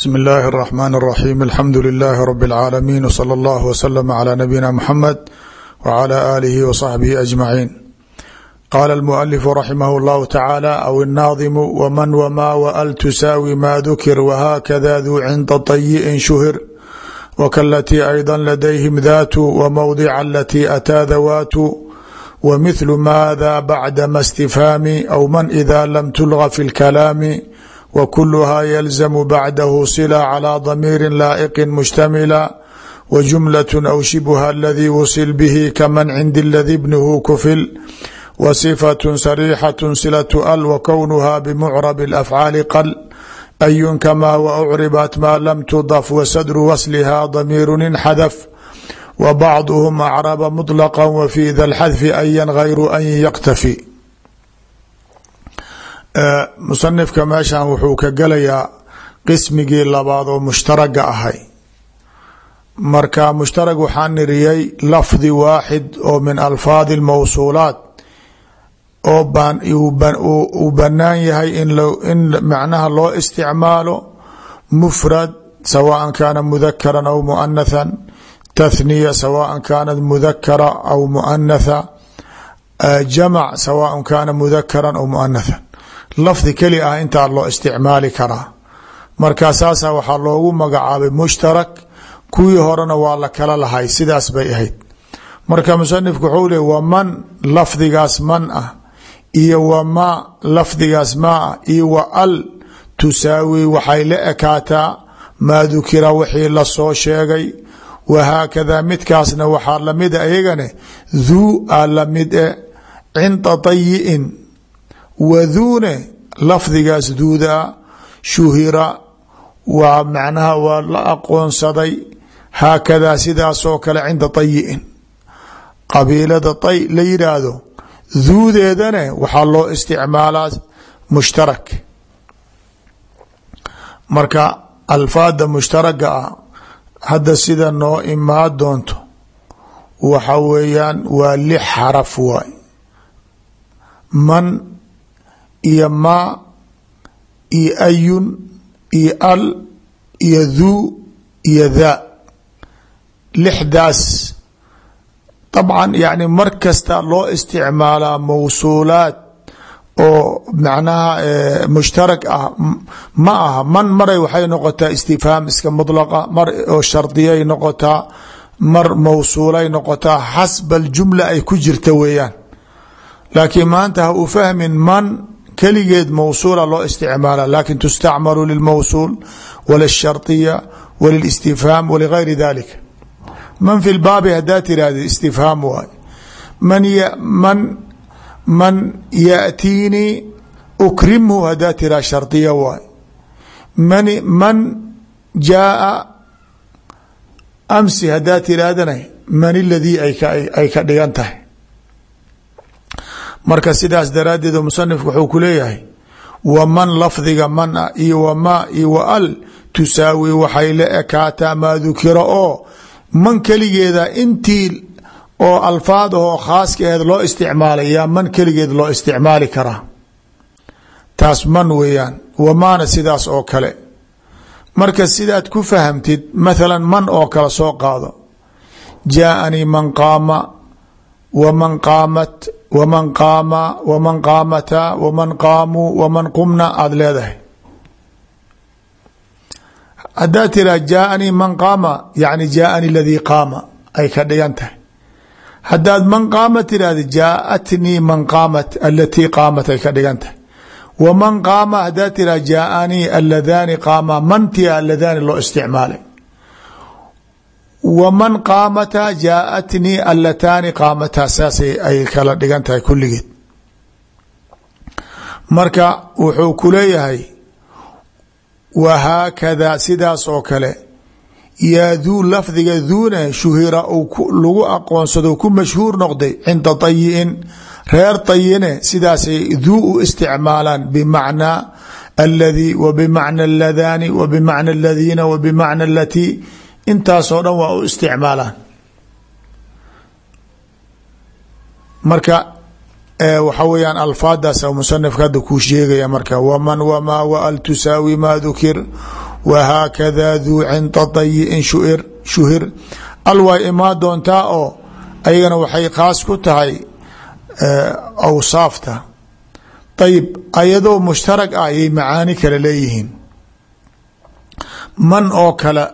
bsmi اllahi الرحmn الرaxيm alxamdu لilh rb العaalamiin wslى اllah wslm عlى nabiyina mxamed wعlى alihi wصaxbihi aجmaciin qala اlmualifu raximah اllahu tacaalى aw الnaadimu wman wma wal tusaawi ma dukir whakada duu cinda طayiئin shuhir wkalatii ayضا ladayhim datu wmawdica alatii ataa dawaatu wmithlu maada bacdama اstifhaami aw man ida lam tulga fi اlkalaami wkuluha ylzm bacdahu sila calى damiiri laa'iqi mushtamila wjumlaة aw shibha aladii wusil bihi kaman cindi اladi bnuhu kufil wصfaة sarيxaة silaة al wkownuha bmucrab اlafcaali qal ayun kama wأcribat ma lam tudaf wasadru wasliha damiiru inxadaf wbacduhm acraba mطlqa wfi da اlxadfi ayan gayru an yktafi musanifka meeshan wuxuu ka gelayaa qismigii labaad oo mushtaraga ahay. Marka mushtarag waxaan niriyay lafdi waaxid oo min alfaadi almawsuulaat oo uu bannaan yahay in macnaha loo isticmaalo mufrad sawaan kaana mudakaran aw muanathan tathniya sawaan kaanat mudakara aw muanatha jamac sawaan kaana mudakaran aw muanathan lafdi keli ah intaa loo isticmaali karaa. Marka saasa waxaa loogu magacaabay mushtarak kuwii horena waa la kala lahay sidaas bay ahayd. Marka musanifku wuxuu le waman lafdigaas man ah iyo wama lafdigaas maa ah iyo wa al tusaawi waxay la ekaataa maa dukira wixii la soo sheegay wahaakada midkaasna waxaa la mid a iyagane dhuu a la mid e cinda tayi'in waduune lafdigaas duudaa shuhira waa macnaha waa la aqoonsaday haakadaa sidaasoo kale cinda tayi'in qabiilada tay la yidhaahdo duudeedane waxaa loo isticmaalaa mushtarak marka alfaada mushtaraga ah hadda sida noo imaa doonto waxa weeyaan waa lix xaraf waay man iyo maa iyo ayun iyo al iyo dhuu iyo daa. Lixdaas. Dabcan yani mar kasta loo isticmaalaa mawsuulaad oo macnaha mushtarak ah ma aha. Man maray waxay noqotaa istifhaam iska mudlaqa mar oo shardiyay noqotaa mar mawsuulay noqotaa xasba aljumla ay ku jirta weeyaan. Laakiin maanta ha u fahmin man keligeed mawsuula loo isticmaala laakiin tustacmalu lilmawsuul walishardiya walilistifhaam waligayri dalika man fi lbaabi hadaa tirahda istifhaam waay. Man man yaatiinii ukrimhu hadaa tiraha shardiya waay. Man man jaaa amsi hadaa tirahdana man iladii ay ka dhigan tahay marka sidaas daraaddeed musanifku wuxuu ku leeyahay wa man lafdiga man a iyo wama iyo wa al tusaawi waxay la ekaataa maa dukira oo man keligeeda intii oo alfaad ahoo khaaska aheed loo isticmaalay man keligeed loo isticmaali karaa. Taas man weeyaan wamaana sidaas oo kale. Marka sidaad ku fahamtid mathala man oo kale soo qaado. Jaaanii man qaama waman qaamat wman qaama wman qaamataa wman qaamuu wman qumna aada leedahay haddaa tiraa jaaanii man qaama yani jaaanii ladii qaama ay ka dhigan tahay haddaad man qaama tirahda jaaatnii man qaamat alatii qaamat ay ka dhigan tahay waman qaama haddaa tiraa jaaanii aladaani qaama mantia aladaani loo isticmaalay wman qaamataa jaaatnii alataani qaamataa saasay ay kala dhigan tahay kulligeed marka wuxuu ku leeyahay wahaakada sidaas oo kale yaa duu lafdiga duuna shuhira lagu aqoonsado ku mashhuur noqday cinda tayi'in reer tayine sidaasay duu u isticmaalaan bimacnaa aladii wa bimacna aladaani wa bimacna aladiina wa bimacna alatii intaasoo dhan waa u isticmaalaan. Marka waxa weyaan alfaadaas musanifka hadda kuu sheegaya marka waman wamaa waal tusaawi maa dukir wahaakada duu cinda dayi'in shuir shuhir. Al way imaa doontaa oo ayagana waxay khaas ku tahay awsaafta ayib ayadoo mushtarag ah ayay macaani kale leeyihiin. Man oo kale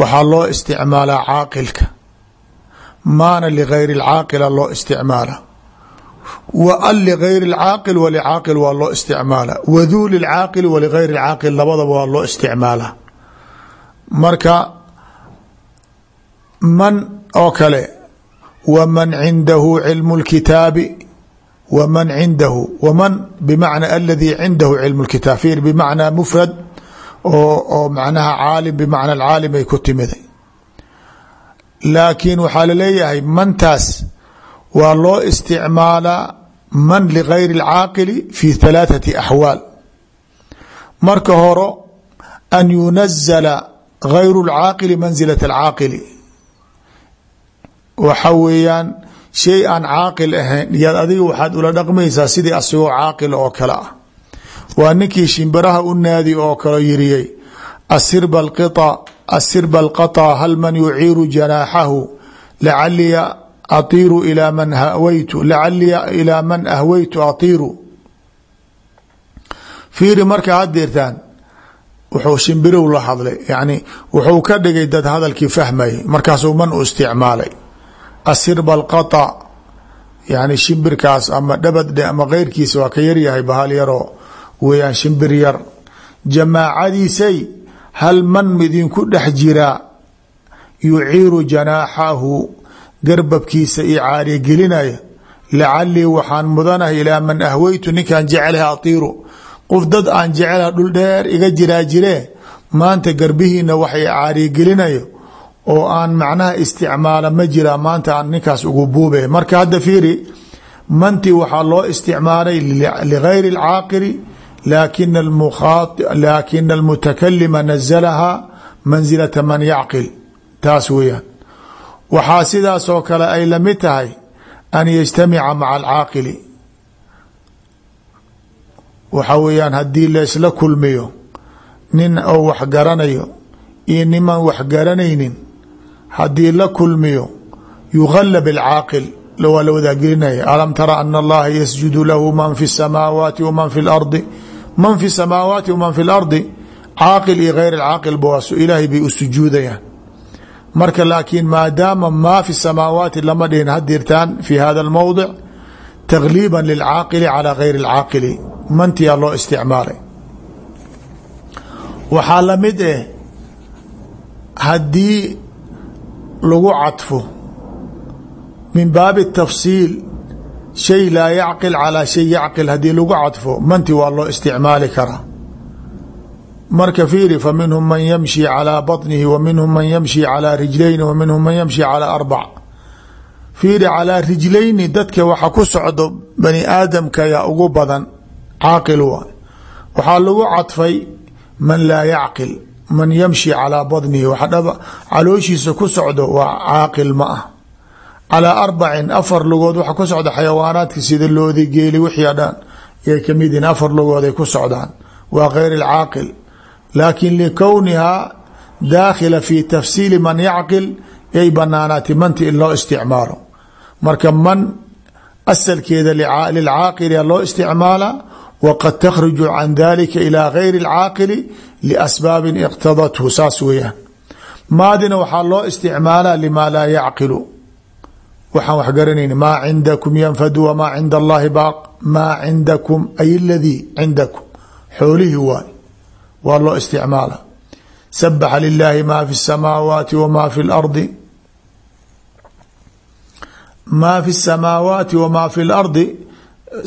waxaa loo isticmaalaa caaqilka maana ligayri اlcaaqila loo isticmaala wa an ligayri اlcaaqil walicaaqil waa loo isticmaala waduu lilcaaqil waligayri اlcaaqil labadaba waa loo isticmaala marka man oo kale wman cindahu cilmu اlkitaabi wman cindahu wman bmacna aladii cindahu cilmu اlkitaab fiir bimacnaa mufrad oo oo macnaha caalim bimacna alcaalim ay ku timiday laakiin waxaa laleeyahay mantaas waa loo isticmaalaa man ligayri اlcaaqili fi ثalaaثati axwaal marka horo an yunazala gayru اlcaaqili manzilaة اlcaaqili waxa weeyaan shay aan caaqil ahayn yaad adiga waxaad ula dhaqmaysaa sidii asagoo caaqil oo kale ah waa ninkii shimbiraha u naadi oo kale yiriyey asirba alqia asirba alqaطa hal man yuciiru janaaxahu lacaliya atiiru ilaa man hawaytu lacaliya ilaa man ahwaytu atiiru. Fiiri marka hadeertaan wuxuu shimbirow la hadlay yani wuxuu ka dhigay dad hadalkii fahmayay markaasuu man u isticmaalay. Asirba alqaطa yani shimbirkaas ama dhabad ama keyrkiisa waa ka yaryahay bahal yaroo weeyaan shimbir yar jamaacadiisay hal man midinku dhex jiraa yuciiru janaaxahu garbabkiisa io caariya gelinaya lacalii waxaan mudanahay ilaa man ahweytu ninkaan jecelaha atiiru qof dad aan jecelaha dhul dheer iga jiraa jiree maanta garbihiina waxay caariya gelinayo oo aan macnaha isticmaala ma jiraa maanta aan ninkaas ugu buube marka hadda fiiri manti waxaa loo isticmaalay ligayri اlcaaqili laakina almutakalima nazalahaa mansilata man yacqil taas weyaan waxaa sidaasoo kale ay la mid tahay an yajtamica maca alcaaqili waxaa weeyaan haddii leesla kulmiyo nin oo wax garanayo iyo niman wax garanaynin haddii la kulmiyo yugalla bilcaaqil waa la wadaagelinaya alam tara ana allaha yasjudu lahu man fi اsamaawaati waman fi اlardi man fi samaawaati waman fi lardi caaqil iyo hayr caaqilba waa ilaahay bay u sujuudayaan. Marka laakiin maadaama maa fi samaawaati lama dhihin hadirtaan fi hada lmowdic tagliiba lilcaaqili calaa hayri lcaaqili mantiyaa loo isticmaalay. Waxaa la mid eh haddii lagu cadfo min baabi tafsiil shay laa yacqil calaa shay yacqil haddii lagu cadfo manti waa loo isticmaali karaa. Marka fiiri fa minhum man yamshi calaa baطnihi wa minhum man yamshi calaa rijlayni wa minhum man yamshi calaa arbac. Fiiri calaa rijlayni dadka waxa ku socdo bani aadamka yaa ugu badan caaqil waay waxaa lagu cadfay man laa yacqil man yamshi calaa badnihi waa calaa arbacin afar lugood waxa ku socda xayawaanaadka sida loodi geeli wixii dhan yay ka mid yihiin afar lugooday ku socdaan. Waa gayr alcaaqil. Laakin likownihaa daakhila fi tafsiili man yacqil yay banaanaati manti in loo isticmaalo. Marka man asalkeeda lilcaaqili loo isticmaala wqad takhruju can dalika ilى gayri اlcaaqili liasbaabi iqtadathu saas weeyaan. Maadina waxaa loo isticmaalaa lima laa yacqilu waxaan wax garanayn maa cindakum yanfadu wamaa cinda allahi baaq maa cindakum ay ladii cindakum xoolihii waay waa loo isticmaala sabaxa lilahi ma fi الsamaawaati wma fi اlardi maa fi الsamaawaati wma fi اlardi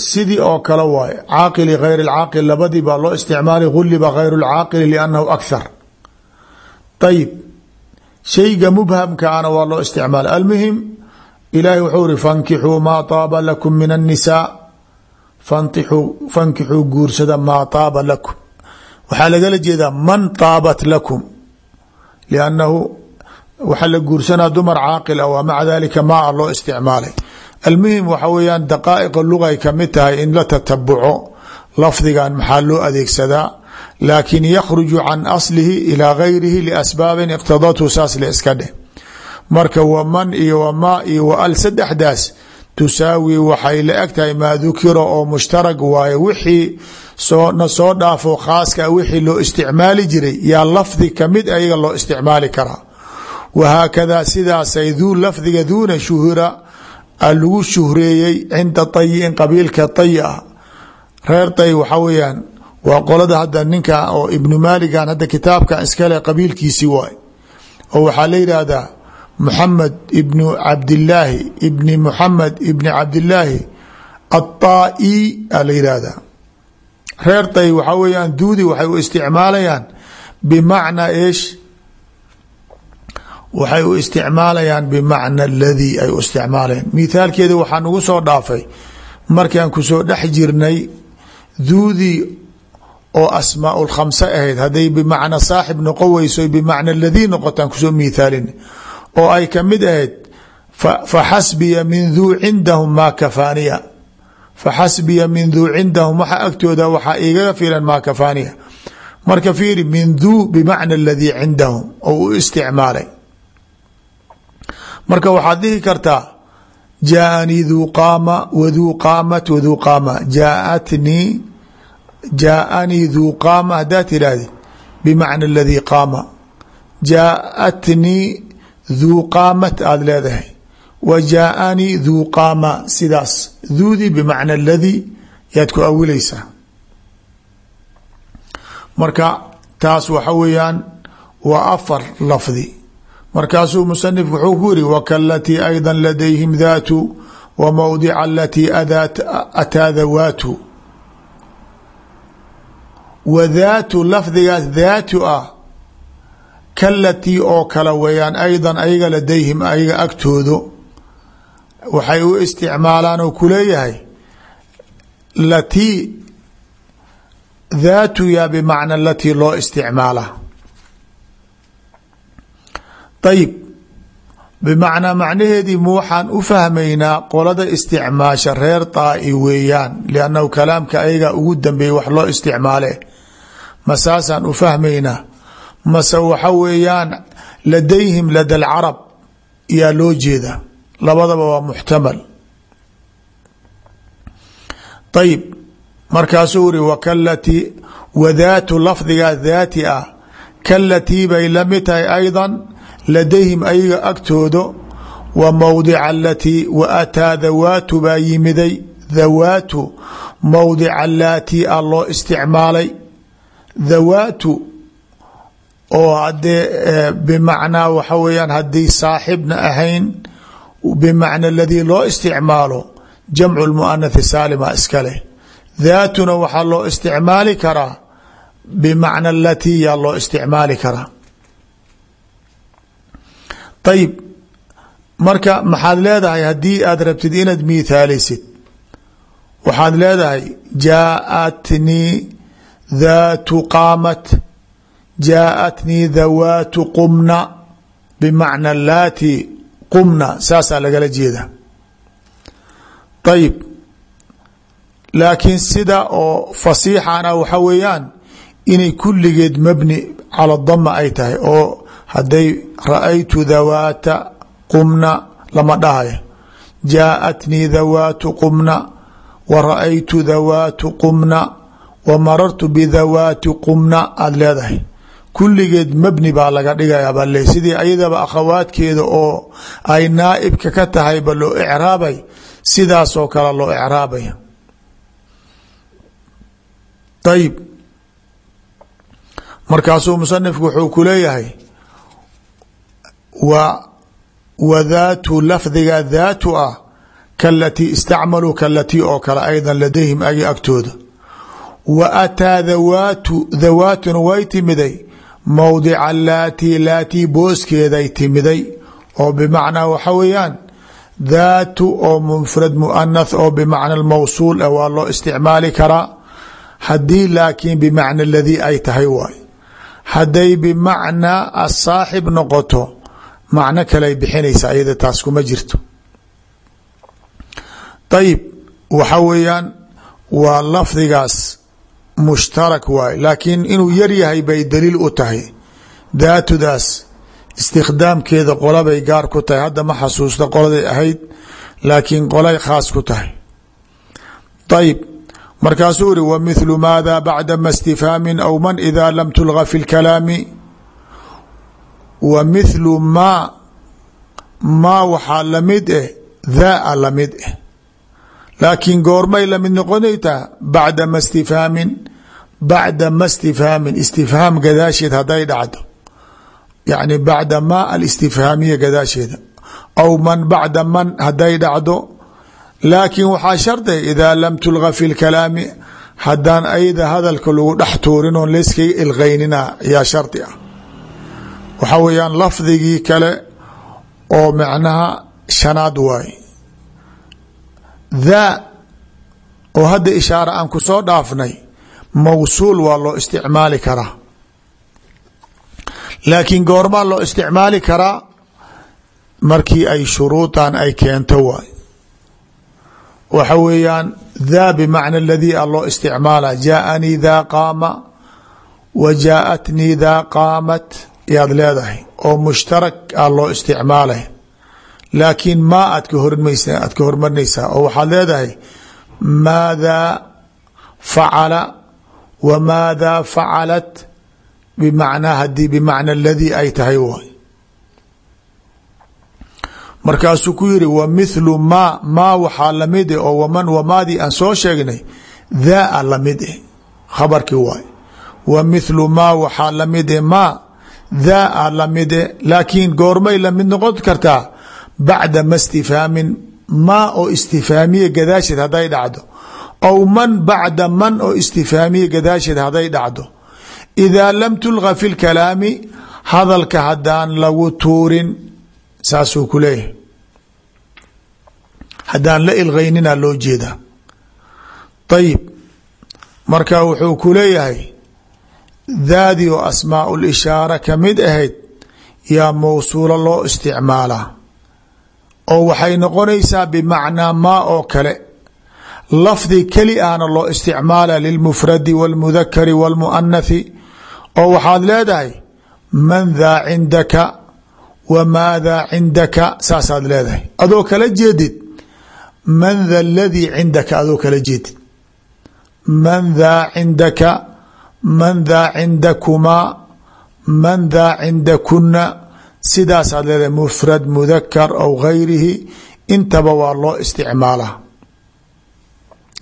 sidii oo kale waay caaqili gayr اlcaaqil labadii baa loo isticmaalay guliba gayr اlcaaqili liannahu akhar ayib shayga mubhamkaana waa loo isticmaalay almuhim ilaahi wuxuu iri fankixuu maa taaba lakum min الnisaa fankixuu guursada maa taaba lakum. Waxaa lagala jeedaa man taabat lakum. Liannahu waxaa la guursanaa dumar caaqil ah waa maca dalika maa loo isticmaalay. Almuhim waxa weeyaan daqaa'iqa lugay ka mid tahay in la tatabuco lafdigan maxaa loo adeegsadaa laakin yakhruju can aslihi ilaa gayrihi liasbaabin iqtadathu saas le iska dheh marka waman iyo wamaa iyo wa al saddexdaas tusaawi waxay la eg tahay maa oo mushtarag waaye wixii soona soo dhaafo khaaska wixii loo isticmaali jiray yaa lafdi ka mid ayaga loo isticmaali karaa wahaakadaa sidaasay duu lafdiga duuna shuhura lagu shuhreeyey cinda tayin qabiilka tayi reer tay waxaa weyaan waa qolada hadda ninka oo ibnu maaligan hadda kitaabkan iskale qabiilkiisi waay oo waxaa la yidhaahdaa muxamed ibnu cabdilaahi ibni muxamed ibni cabdilaahi aلطaa'i a la yihahdaa reer tay waxaa weyaan duudi waxay u isticmaalayaan bimacnaa eesh waxay u isticmaalayaan bimacna aladii ay u isticmaalayaan mithaalkeeda waxaa nagu soo dhaafay markaan ku soo dhex jirnay duudii oo asmaa lkhamse ahayd hadday bimacna saaxib noqon weyso bimacna aladii noqotaan ku soo miithaalin oo ay ka mid ahayd faxasbiya min duu cindahum maa kafaaniya. Faxasbiya min duu cindahum waxa agtooda waxaa igaga filan maa kafaaniya. Marka fiiri min duu bimacna aladii cindahum oo u isticmaalay. Marka waxaad dhihi kartaa jaaanii duu qaama waduu qaamat waduu qaama. Jaaatnii jaaanii duu qaama haddaad tidhaahdi bimacna aladii qaama. Jaaatnii duu qaamat aada leedahay wa jaaanii duu qaama sidaas duudii bimacna aladii yaad ku awileysaa marka taas waxa weeyaan waa afar lafdi markaasuu musanifku wuxuu ku yiri wakalatii ayda ladayhim daatu wa mowdica alatii ataa dawaatu wa ah kalatii oo kale weeyaan aydan ayaga ladayhim ayaga agtoodo waxay u isticmaalaan oo kuleeyahay latii daatu yaa bimacna latii loo isticmaala. Ayib bimacnaa macnaheedii ma waxaan u fahmaynaa qolada isticmaasha reer daa'i weeyaan liannahu kalaamka ayagaa ugu dambeeyey wax loo isticmaale ma saasaan u fahmaynaa mase waxa weeyaan ladayhim lada alcarab yaa loo jeeda labadaba waa muxtamal. Ayib markaasuu uri wakalatii wadaatu lafdigaa daati ah kalatii bay la mid tahay ayda ladayhim ayaga agtooda wa mowdica alatii wa ataa dawaatu baa yimiday. Dawaatu mowdica laatii a loo isticmaalay. Dawaatu oo hadee bimacnaa waxa weyaan haddii saaxibna ahayn bimacna aladii loo isticmaalo jamcu lmuanathi saalima iskale daatuna waxaa loo isticmaali karaa bimacna alatii yaa loo isticmaali karaa. Ayib marka maxaad leedahay haddii aad rabtid inaad miithaalisid waxaad leedahay jaaatnii daatu qaamat jaaatnii dawaatu qumna bimacna laati qumna saasaa lagala jeeda ayib laakiin sida oo fasiixana waxa weeyaan inay kulligeed mabni cala dama ay tahay oo hadday ra'aytu dawaata qumna lama dhahayo jaaatnii dawaatu qumna wa ra'aytu dawaatu qumna wa marartu bidawaati qumna aada leedahay kulligeed mabni baa laga dhigayaa bale sidii ayadaba akhawaadkeeda oo ay naaibka ka tahayba loo icraabay sidaasoo kale loo icraabaya ayib markaasuu musanifku wuxuu ku leeyahay wa wa daatu lafdiga daatu ah kalatii istacmaluu kalatii oo kale ayda ladayhim agi agtooda. Wa ataa dawaatu dawaatuna way timiday mowdica laatii laatii booskeeday timiday oo bimacnaa waxa weeyaan daatu oo mufrad muanath oo bimacna mawsuul ah waa loo isticmaali karaa haddii laakiin bimacna aladii ay tahay waay. Hadday bimacnaa asaaxib noqoto macno kaleay bixinaysa iyada taas kuma jirto. Ayib waxa weeyaan waa lafdigaas mushtarak waay laakiin inuu yar yahay bay daliil u tahay. Daatudaas istikhdaamkeeda qolabay gaar ku tahay. Hadda ma xasuusta qoladay ahayd laakiin qolay khaas ku tahay. Ayib markaasuu iri wa mithlu maada bacdama istifhaamin aw man ida lam tulga fi lkalaami wa mithlu maa maa waxaa la mid eh daa la mid eh laakiin goormay la mid noqonaytaa bacdama istifhaamin bacdama istifhaamin istifhaam gadaasheed hadday dhacdo. Yani bacda ma alistifhaamiya gadaasheeda. Aw man bacda man hadday dhacdo. Laakiin waxaa shardiga idaa lam tulga fi lkalaami haddaan ayada hadalka lagu dhex tuurin oon layskaga ilqaynina yaa shardi ah. Waxaa weeyaan lafdigii kale oo macnaha shanaad waaye daa oo hadda ishaare aan ku soo dhaafnay mawsuul waa loo isticmaali karaa. Laakiin goormaa loo isticmaali karaa markii ay shuruudan ay keento waay. Waxa weeyaan daa bimacna aladii a loo isticmaala jaaanii daa qaama wa jaaatnii daa qaamat yaad leedahay oo mushtarak a loo isticmaalay laakiin maa aad ka hormaysa aad ka hormarinaysaa oo waxaad leedahay maadaa facala wa maadaa facalat bimacnaa haddii bimacna aladii ay tahay waay. Markaasuu ku yiri wa mithlu maa maa waxaa la mid eh oo waman wamaadii aan soo sheegnay daa la mid eh khabarkii waay. Wa mithlu maa waxaa la mid eh maa daa la mid eh laakiin goormay la mid noqon kartaa bacda ma istifhaamin maa oo istifhaamiye gadaasheed hadday dhacdo aw man bacda man oo istifhaamiye gadaasheed hadday dhacdo. Idaa lam tulga fi lkalaami hadalka haddaan lagu tuurin saasuu ku leeyahay. Haddaan la ilqaynina loo jeedaa. Ayib marka wuxuu ku leeyahay daadii oo asmaa lishaara ka mid ahayd yaa mawsuulo loo isticmaalaa oo waxay noqonaysaa bimacnaa maa oo kale. Lafdi keli ahna loo isticmaala lilmufradi wاlmudakari wاlmuanathi oo waxaad leedahay man daa cindaka wa maadaa cindaka saasaad leedahay. Adoo kala jeedid man da ladii cindaka adoo kala jeedid. Man daa cindaka man daa cindakumaa man daa cindakuna sidaasaad leedahay mufrad mudakar aw gayrihi intaba waa loo isticmaalaa.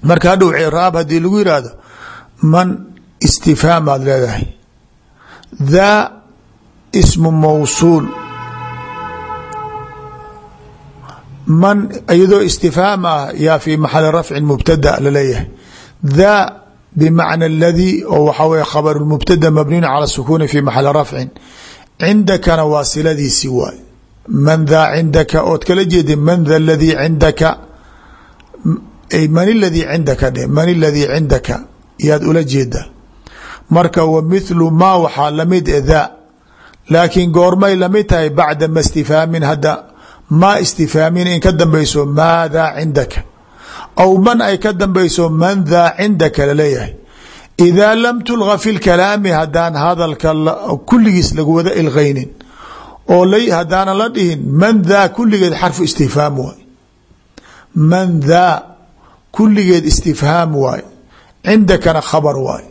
Marka hadhow ciraab haddii lagu yihahdo man istifhaamaad leedahay. Daa ismu mawsuul. Man iyadoo istifhaam ah yaa fi maxali rafcin mubtada la leeyahay daa bimacna aladii oo waxaa wey khabar mubtada mabniyn cala sukuuni cindakana waa siladiisi waay man daa cindaka ood kala jeedi man da ladii cindaka man ladii cindaka dhe man ladii cindaka yaad ula jeeda marka wa mithlu maa waxaa la mid e daa laakiin goormay la mid tahay bacda ma istifhaamin hadda maa istifhaamin in ka dambayso maadaa cindaka aw man ay ka dambayso man daa cindaka la leeyahay idaa lam tulga fi lkalaami haddaan hadalka kulligiis lagu wada ilqaynin oo haddaana la dhihin man daa kulligeed xarfu istifhaam waay man daa kulligeed istifhaam waay cindakana khabar waay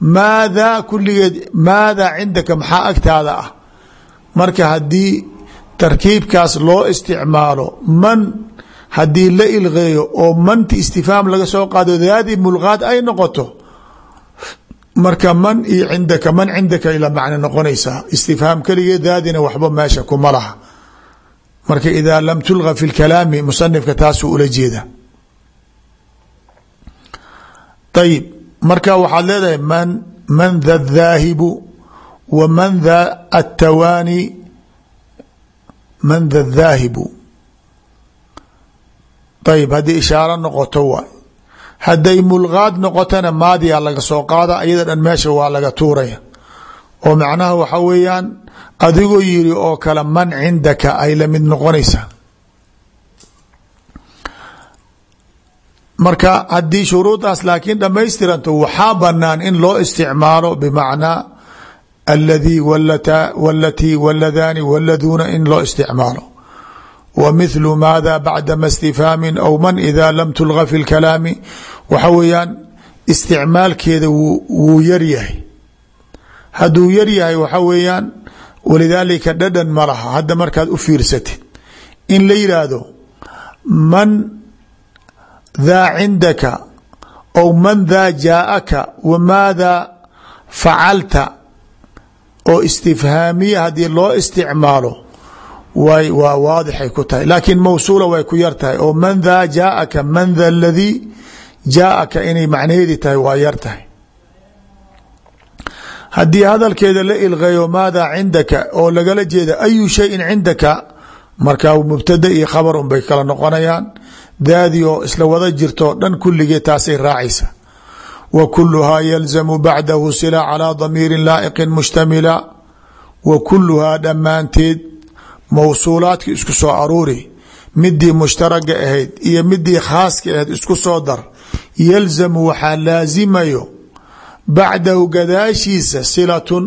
maadaa kulligeed maadaa cindaka maxaa agtaada ah marka haddii tarkiibkaas loo isticmaalo man haddii la ilqeeyo oo manti istifhaam laga soo qaado daadii mulqaad ay noqoto marka man iyo cindaka man cindaka ila macno noqonaysaa. Istifhaam keligee daadina waxba meesha kuma laha. Marka idaa lam tulga fi lkalaami musanifka taasuu ula jeeda. Ayib marka waxaad leedahay man man da dhaahibu wa man da attawaani man da dhaahibu. Ayib haddii ishaaro noqoto waay hadday mulqaad noqotona maadiya laga soo qaada iyada dhan meesha waa laga tuuraya. oo macnaha waxa weeyaan adigoo yiri oo kale man cindaka ay la mid noqonaysaa marka haddii shuruudaas laakiin dhamaystiranto waxaa banaan in loo isticmaalo bimacnaa aladii walatii waladani waladuuna in loo isticmaalo wa mithlu maada bacdama istifhaamin aw man ida lam tulga fi lkalaami waxa weeyaan isticmaalkeeda wuu yaryahay hadduu yaryahay waxa weeyaan walidaalika dhadhan ma laha hadda markaad u fiirsatid in la yidhaahdo man daa cindaka aw man daa jaaaka wa maada facalta oo istifhaamiya haddii loo isticmaalo waa waadixay ku tahay. Laakiin mawsuula way ku yar tahay. Oo man daa jaaaka man da ladii jaaaka inay macnaheedi tahay waa yar tahay. Hadalkeeda la ilqeeyo maadaa cindaka oo lagala jeeda ayu shayin cindaka? Markaa mubtada iyo khabar un bay kala noqonayaan. Daadii isla wada jirto dhan kulligee taasay raacaysa. Wa kuluhaa yalzamu bacdahu sila calaa damiirin laa'iqin mushtamila wa kuluhaa dhammaanteed mawsuulaadki isku soo aruuri midii mushtaraga ahayd iyo midii khaaska ahayd isku soo dar yalzamu waxaa laasimayo bacdahu gadaashiisa silatun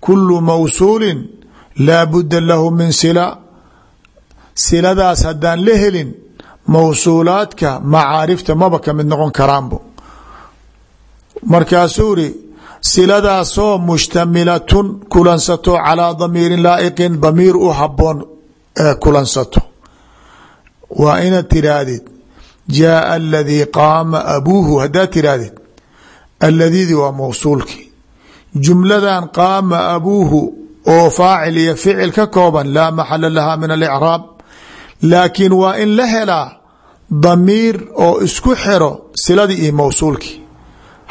kulu mawsuulin laa budda lahu min sila. Siladaas haddaan la helin mawsuulaadka macaarifta maba ka mid noqon karaanbo markaasuu iri siladaasoo mushtamilatun kulansato calaa damiirin laa'iqin damiir u haboon kulansato. Waa inaad tiraahdid jaaa aladii qaama abuuhu haddaad tiraahdid aladiidi waa mawsuulkii. Jumladan qaama abuuhu oo faacil iyo ficil ka kooban laa maxala laha min alicraab laakiin waa in la helaa damiir oo isku xiro siladii iyo mawsuulkii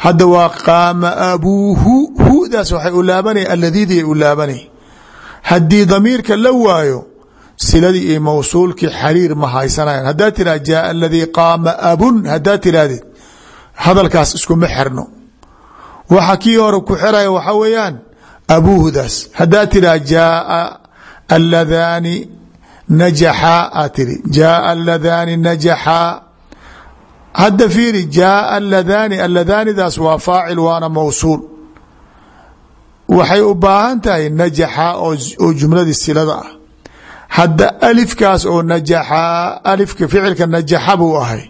hadda waa qaama abuuhu hudaas waxay u laabanaya aladiidi ay u laabanay haddii damiirka la waayo siladii iyo mawsuulkii xariir ma haysanayan haddaad tirah jaaa aladii abun haddaad tirahdid hadalkaas iskuma xirno. Waxa kii hore ku xiraya waxa weeyaan abuuhudaas. Haddaad tirah jaaa aladaani najaxaa aad tiri jaaa aladaani hadda fiiri jaaa aladaani aladaanidaas waa faacil waana mawsuul. Waxay u baahan tahay najaxaa oo jumladii silada ah. Hadda alifkaas oo najaxaa alifka ficilka najaxa buu ahay.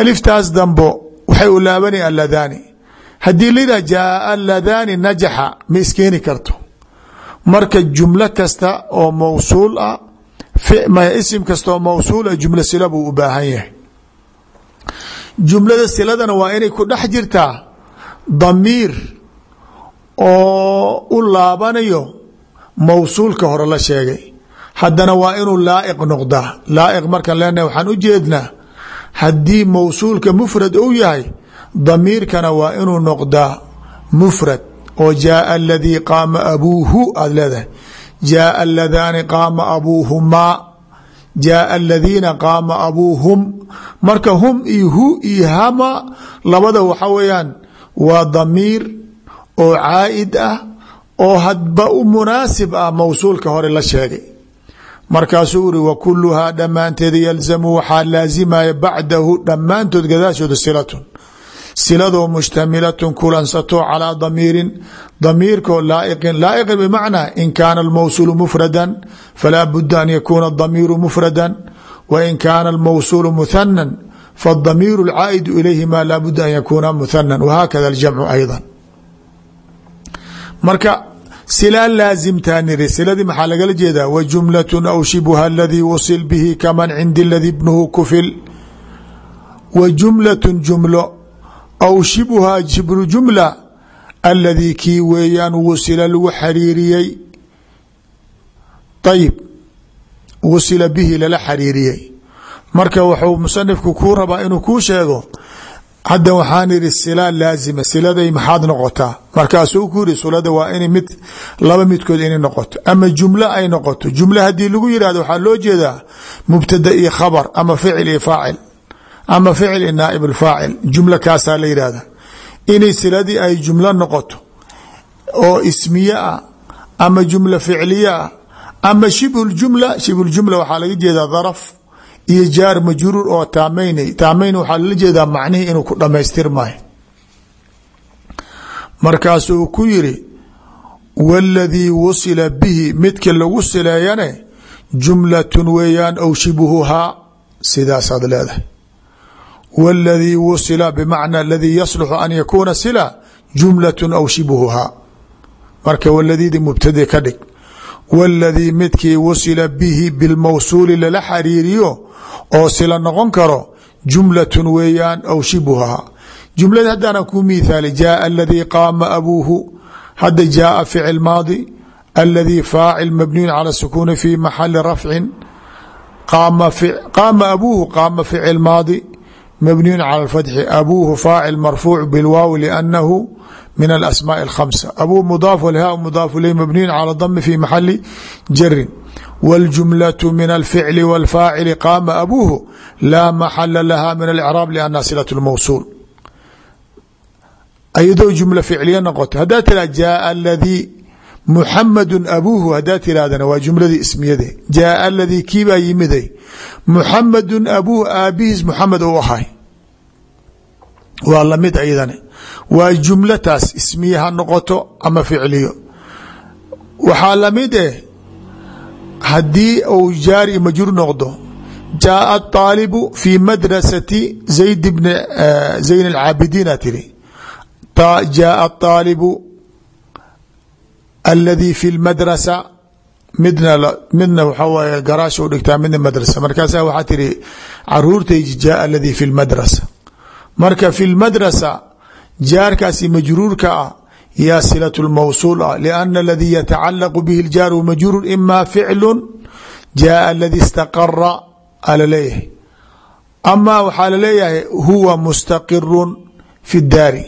Aliftaas dambo waxay u laabanaya aladaani haddii layidhah jaaa aladaani najaxa ma iskeeni karto. Marka jumlo kasta oo mawsuul ah isim kasta oo mawsuul ah jumlo sila buu u baahan yahay jumlada siladana waa inay ku dhex jirtaa damiir oo u laabanayo mawsuulka hore la sheegay. Haddana waa inuu laaiq noqdaa laaiq markaan leenahay waxaan u jeednaa haddii mawsuulka mufrad uu yahay damiirkana waa inuu noqdaa mufrad. Oo jaaa aladii qaama abuuhu aada leedahay jaaa aladaani qaama abuuhumaa jaaa aladiina qaama abuuhum. Marka hum iyo hu iyo hama labada waxa weeyaan waa damiir oo caa'id ah oo hadba u munaasib ah mawsuulka hore la sheegay. Markaasuu uri wa kuluhaa dhammaanteeda yalzamu waxaa laasimaya bacdahu dhammaantood gadaashooda silatun siladoo mushtamilatun kulansato calaa damiirin damiirkoo laaiqin laaiqin bimacnaa in kaana almawsuulu mufradan falaa budda an yakuuna adamiiru mufradan wa in kaana almawsuulu muhanan faadamiiru alcaa'idu ilayhima laa budda an yakuuna muhanan wahakada aljamcu ayda marka silaa laasimtaa niri siladii maxaa lagala jeedaa? Wa jumlatun aw shibha aladii wasil bihi kaman cindi ladii bnuhu kufil. Wa jumlatun jumlo aw shibhaa shibru jumla aladii kii weeyaan wusila lagu xariiriyey. Ayib wusila bihi lala xariiriyey. Marka wuxuu musanifku kuu rabaa inuu kuu hadda waxaan ihi sila laazima siladay maxaad noqotaa? Markaasuu ku yihi sulada waa in mid laba midkood inay noqoto. Ama jumlo ay noqoto. Jumlo haddii lagu yihahdo waxaa loo jeedaa mubtada iyo khabar ama ficil iyo faacil ama ficil iyo naaib alfaacil jumlo kaasaa la yihahda inay siladii ay jumlo noqoto oo ismiye ah ama jumla ficliye ah ama shibhu jumla shibhuljumla waxaa laga jeedaa daraf iyo jaar majruur oo taamayn taamayn waxaa lala jeedaa macnihii inuu ku dhamaystirmayo markaasuu ku yiri waladii wusila bihi midka lagu sileeyane jumlatun weeyaan aw shibhuhaa sidaasaad leedahay waladii wusila bimacna aladii yasluxu an yakuuna sila jumlatun aw shibhuhaa marka waladiidi mubtadi ka dhig waladii midkii wusila bihi bilmawsuuli lala xariiriyo oo sila noqon karo jumlatun weeyaan aw shibhuhaa jumlada haddaana ku mihaali jaaa aladii qaama abuuhu hadda jaaa ficil maadi aladii faacil mabniyun cala sukuuni fi maxali rafcin qaama abuuhu qaama ficil maadi mabniyun cala fatxi abuuhu faacil marfuuc bilwaawi liannahu min alasmaaءi اkhamsa abuu mudaaf lha mudaaf iley mabniyun cala dami fi maxali jarin wاljumlaة min alficli wاlfaacili qaama abuuhu laa maxala laha min alcraab liannaha silaة اlmawsuul ayadoo jumla ficliya noqoto haddaa tira jaaa aladii muxamadu abuuhu haddaa tirahdana waa jumladii ismiyade jaaa aladii kiibaa yimiday muxamadu abuuhu aabihiis muxamed u ahay waa la mid ayadana waa jumlataas ismiya ha noqoto ama ficliyo. Waxaa la mid eh haddii uu jaari majruur noqdo jaaa aalibu fi madrasati zayd bn zayn alcaabidiina tiri. Jaaa aalibu aladii fi lmadrasa midna midna waxaa waaye garaash u dhigtaa midna madrasa. Markaasa waxaa tiri caruurtayji jaaa aladii fi lmadrasa marka fi lmadrasa jaarkaasi majruurka ah yaa silaة اmawsuul ah لأna اladii yatacalaq bihi اjaaru majruur ima ficlu jaaa aladii istaqara alaleeyahay ama waxaa laleeyahay huwa mustaqiru fi اdaari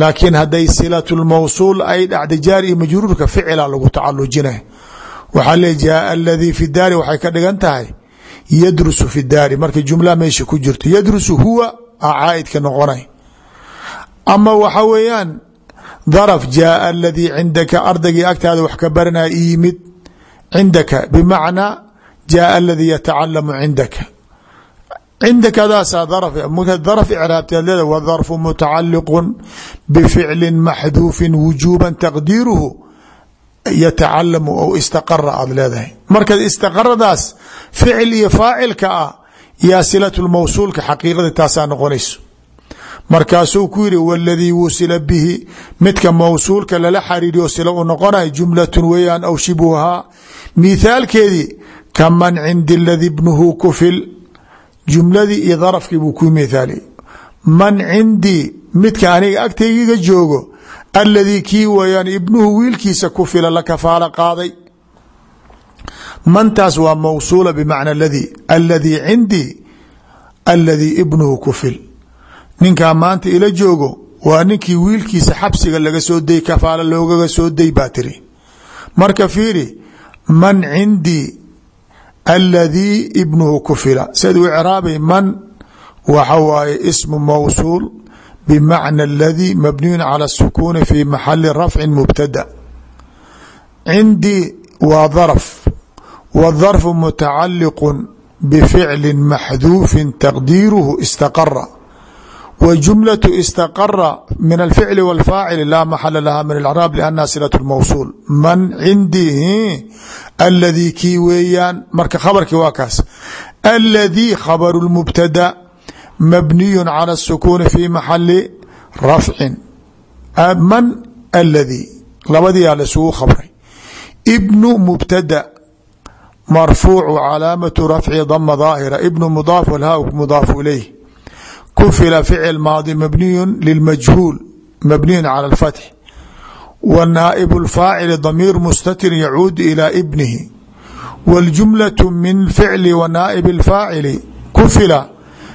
laakiin hadday silaة اmawsuul ay dhacda jaar iyo majruurka ficila lagu tacalujinay waxaa le jaaa aladii fi daari waxay ka dhigan tahay yadrusu fi daari marka jumla meesha ku jirto yadrusu huwa a caaidka noqonay. Ama waxa weeyaan darf jaaa aladii cindaka ardaygii agtaada wax ka baranaya i yimid cindaka. Bimacnaa jaaa aladii yatacalamu cindaka. Cindakadaasaa darf icraabteed leeda wdarfu mutacaliqu bificli maxduufi wujuba taqdiiruhu yatacalamu ou istaqara aad leedahay. Marka istaqaradaas ficil iyo faacilka ah yaa silatu mawsuulka xaqiiqada taasaa noqonayso. Markaasuu ku yiri wladii wusila bihi midka mawsuulka lala xariiriyo sila u noqonay jumlatun weeyaan aw shibhuhaa mithaalkeedii kaman cindi ladii bnuhu kufil jumladii iyo darafkii buu ku mithaali man cindii midka aniga agtaygiga joogo aladii kii weeyaan ibnuhu wiilkiisa kufila la kafaalo qaaday mantaas waa mawsuula bimacna ladii aladii cindii aladii ibnuhu kufil ninkaa maanta ila joogo waa ninkii wiilkiisa xabsiga laga soo day kafaalo loogaga soo day baa tiri marka fiiri man cindii aladii ibnuhu kufila sad u craabay man waxa waaye ismu mawsuul bmacna اladii mabniyu calى الsukuuni fi maxali rafci mubtada cindii waa darf wاdarfu mutacaliq bficli maxduufi taqdiiruhu istaqara w jumlaة istaqara min alficli wاlfaacili laa maxala laha min اlcraab lanha silaة اmawsuul man cindii aladii kii weeyaan marka khabarkii waa kaas aladii khabaru اlmubtada mabniyu calى الsukuuni fi maxali rafcin man aladii labadiyaa laisugu khabray ibnu mubtada marfuucu calaamatu rafci dama daahira ibnu mudaaf walhaa mudaafu ilayh kufila ficil maadi mabniyu lilmajhuul mabniyu calى اlfatx w naaib اlfaacili damiir mustatir yacuudu ilى ibnihi wاljumlaة min ficli wa naaib اlfaacili kufila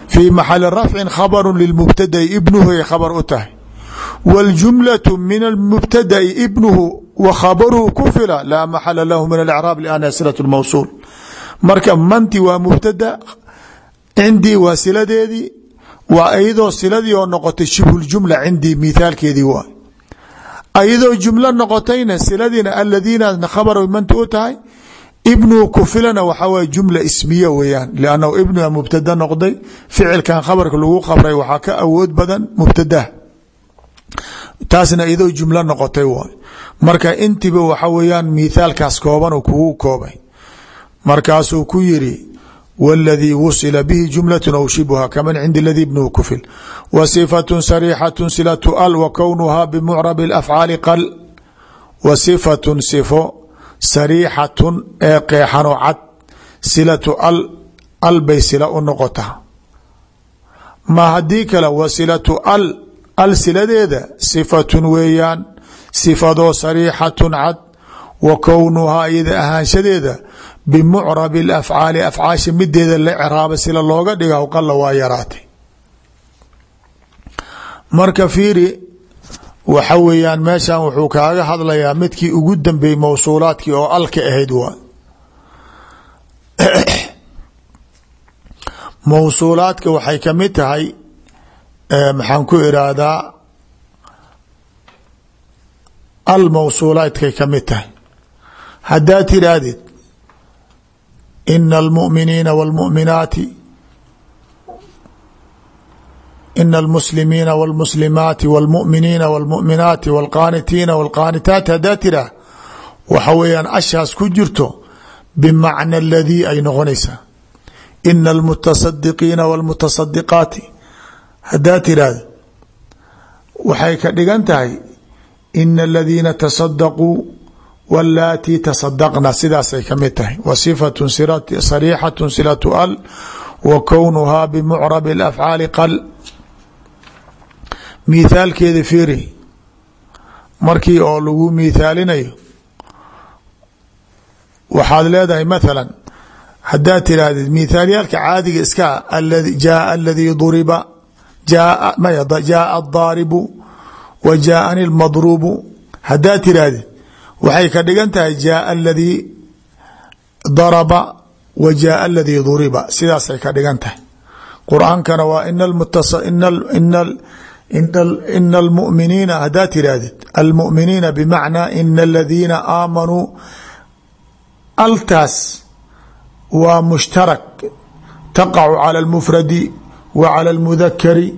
fii maxali rafcin khabru lilmubtadai ibnuhu ay khabar u tahay wاljumlaة min almubtadai ibnuhu wa khabaruhu kufila laa maxala lahu min alcraab lana silaة mawsuul marka manti waa mubtada cindii waa siladeedii waa iyadoo siladii oo noqotay shibhuljumla cindii mithaalkeedii waay ayadoo jumlo noqotayna siladiina aladiina khabar manta u tahay ibnu kufilana waxaa waye jumla ismiya weeyaan liannahu ibnuga mubtada noqday ficilkan khabarka lagu qabray waxaa ka awood badan mubtadaha taasna idoo jumlo noqotay waay marka intiba waxa weeyaan mithaalkaas kooban uu kugu koobay markaasuu ku yiri wاladii wusila bihi jumlaة aw shibha kaman cind اladii ibnuhu kufil wa صifaة sarيixaة silatu al wa kownuha bmucrab اafcaali qal wa صifaة sifo sariixatun ee qeexano cad silatu al al bay sila u noqotaa ma haddii kale wa silatu al al siladeeda sifatun weeyaan sifadoo sariixatun cad wa kownuhaa iyada ahaanshadeeda bimucrabi alafcaali afcaasha mideeda la craaba sila looga dhiga qala waa yaraatay. Marka fiiri waxa weeyaan meeshan wuxuu kaaga hadlayaa midkii ugu dambeeyey mawsuulaadkii oo alka ahayd waa. Mawsuulaadka waxay ka mid tahay maxaan ku iraahdaa al mawsuulaadkay kamid tahay haddaad tiraahdid ina almu'miniina wاlmu'minaati ina almuslimiina wاlmuslimaati wاlmu'miniina wاlmu'minaati wاlqaanitiina wاlqaanitaati haddaad tiraah waxa weeyaan ashaas ku jirto bimacna aladii ay noqonaysaa ina almutasadiqiina wاlmutasadiqaati haddaad tiraahdo waxay ka dhigan tahay ina aladiina tasadaquu wاlaatii tasadaqna sidaasay ka mid tahay. Wa sifatu sariixatu silatu al wa kownuhaa bimucrabi اlafcaali qal. Mithaalkeeda fiiri markii oo lagu mithaalinayo waxaad leedahay mathala haddaad tirahdid mithaalyaalka caadiga iska jaaa aladii duriba jaaa adaaribu wa jaaani اlmadruubu haddaad tirahdid waxay ka dhigan tahay jaaa aladii daraba wa jaaa aladii duriba. Sidaasay ka dhigan tahay. Qur'aankana waa ina almuminiina haddaad tirahdid almuminiina bimacnaa ina aladiina aamanuu altaas waa mushtarak taqacu cala almufradi wa cala almudakari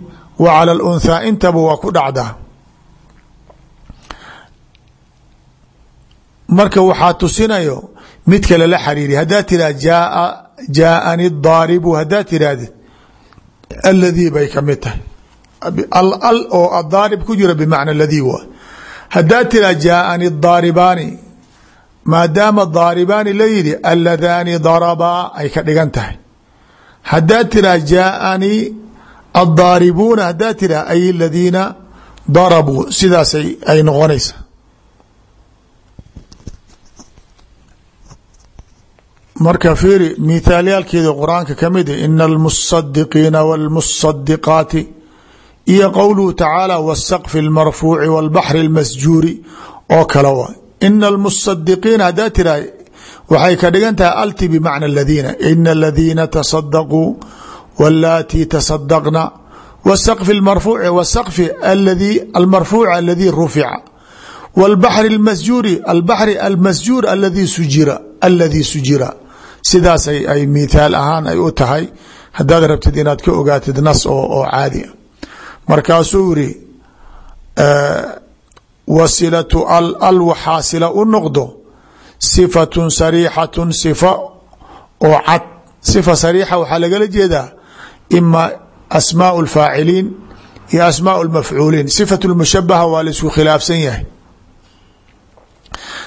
wa cala alunhaa intaba waa ku dhacdaa marka waxaa tusinayo mid kale la xariiri haddaad tirah jaaa jaaani daaribu haddaad tirahdid aladii bay ka mid tahay. Al oo adaarib ku jira bimacna ladii waa haddaad tirah jaaani daaribaani maadaama daaribaani la yidhi aladaani darabaa ay ka dhigan tahay haddaad tirah jaaanii addaaribuuna haddaad tirah ay aladiina darabuu sidaasay ay noqonaysa marka fiiri mithaalyaalkeeda qur-aanka kamid ina almusadiqiina wاlmusadiqaati iyo qowluhu tacaala wالsaqfi اlmarfuuci wاlbaxri اlmasjuuri oo kale waay ina almusadiqiina haddaa tiraha waxay ka dhigan tahay alti bimacna aladiina ina aladiina tasadaquu wاllaatii tasadaqna wsaqfi اlmarfuuci wsaqfi almarfuuci aladii rufica wاlbaxri اlmasjuuri albaxri almasjuur aladii sujira aladii sujira sidaas ay mithaal ahaan ay u tahay haddaad rabtid inaad ka ogaatid nas oo caadi a markaasuu yiri wasilatu al al waxaa sila u noqdo sifatun sariixatun sifa oo cad. Sifa sariixa waxaa lagala jeedaa ima asmaau اlfaaciliin iyo asmaau اlmafcuuliin sifat lmushabaha waa la isku khilaafsan yahay.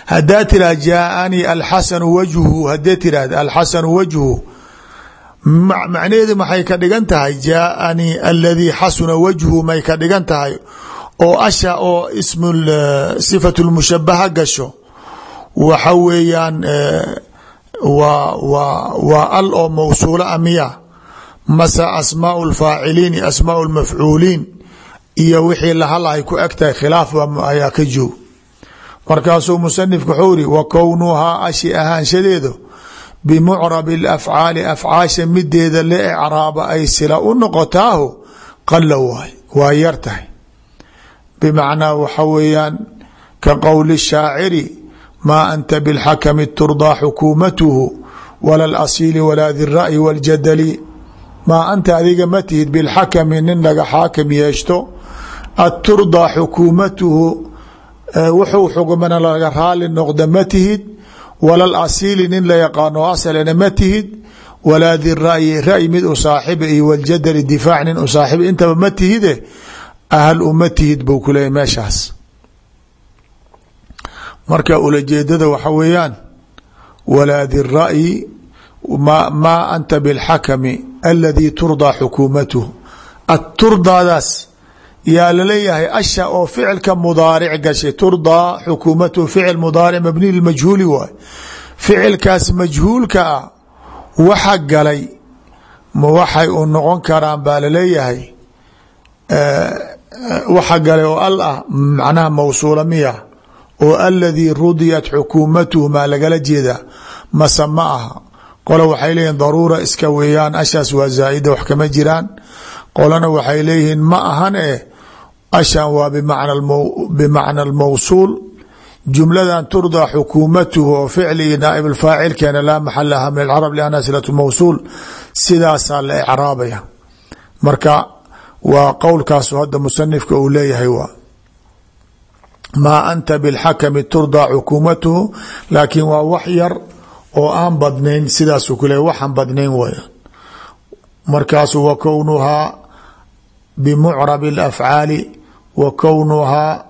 Haddaa tiraha jaaanii alxasanu wajhu hadee tirahda alxasanu wajhu macnaheedu maxay ka dhigan tahay? Jaaanii aladii wajhu may ka dhigan oo asha oo ismu sifat lmushabaha gasho waxa weeyaan waa waa waa al oo mawsuula a miya. Mase asmaau lfaaciliin iyo asmaau iyo wixii lahalahay ku eg tahay khilaaf ayaa ka joog markaasuu musanifku wxuu iri wa kownuhaa ashi ahaanshadeedu bimucrabi alafcaali afcaasha mideeda la ecraaba ay sila u noqotaahu qala waay waa yar tahay. Bimacnaa waxa weeyaan ka qowli shaaciri maa anta bilxakami turdaa xukuumatuhu wala alasiili walaa di ra'yi waljadali maa anta adiga ma tihid bilxakami nin laga xaakim yeeshto aturdaa xukuumatuhu wuxuu xugmana laga raali noqda ma tihid wala alasiili nin la yaqaano asalena ma tihid walaa di ra'yi ra'yi mid u saaxiba iyo waljadali difaac nin u saaxiba intaba ma tihide ahal uma tihid buu ku leeyay meeshaas marka ulajeedada waxa weeyaan walaa di ra'yi maa anta bilxakami aladii turdaa xukuumatuhu. Aturdaadaas yaa la leeyahay asha oo ficilka mudaaric gashay. Turdaa xukuumatuhu ficil mudaaric mabniy lmajhuuli waay. Ficilkaas majhuulka ah waxa galay ma waxay u noqon karaan baa la leeyahay waxa galay oo al ah macnaha mawsuula oo aladii rudiyat xukuumatuhu maa lagala jeedaa mase ma aha. Qolo waxay leeyihiin daruura iska weeyaan ashaas waa zaa'ida wax kama jiraan. Qolana waxay leeyihiin ma ahan eh ashan waa bimacna almawsuul jumladan turdaa xukuumatuhu oo ficli naaib faacilkeena laa maxalaha min alcarab lianha silatu mawsuul. Sidaasaa la ecraabaya marka waa qowlkaasu hadda musanifka uu leeyahay waa maa anta bilxakami turdaa xukuumatuhu laakiin waa wax yar oo aan badnayn sidaasuu ku leeyahy waxaan badnayn waya markaasu wa kownuhaa bimucrabi alafcaali wa kownuhaa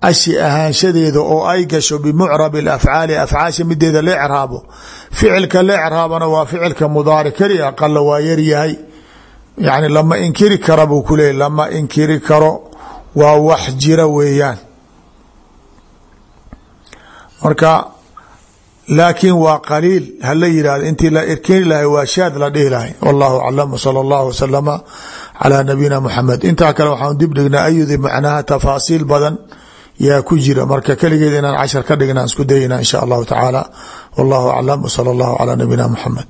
ashi ahaanshadeeda oo ay gasho bimucrabi alafcaali afcaasha mideeda la ecraabo ficilka la ecraabana waa ficilka mudaari keli yaryahay inkiri karo waa weeyaan marka laakiin waa qaliil hala yihahdo intii la irkeni lahay waa shaad la dhihi lahay. Wallahu aclam wsala allahu wasalama calaa nabiyina muxamed intaa kale waxaan dib dhignaa ayudi macnaha tafaasiil badan yaa ku jira? Marka keligeed inaan cashar ka dhignaan isku dayina in sha allahu tacaala. Wallahu aclam wsala allahu calaa nabiyina muxamed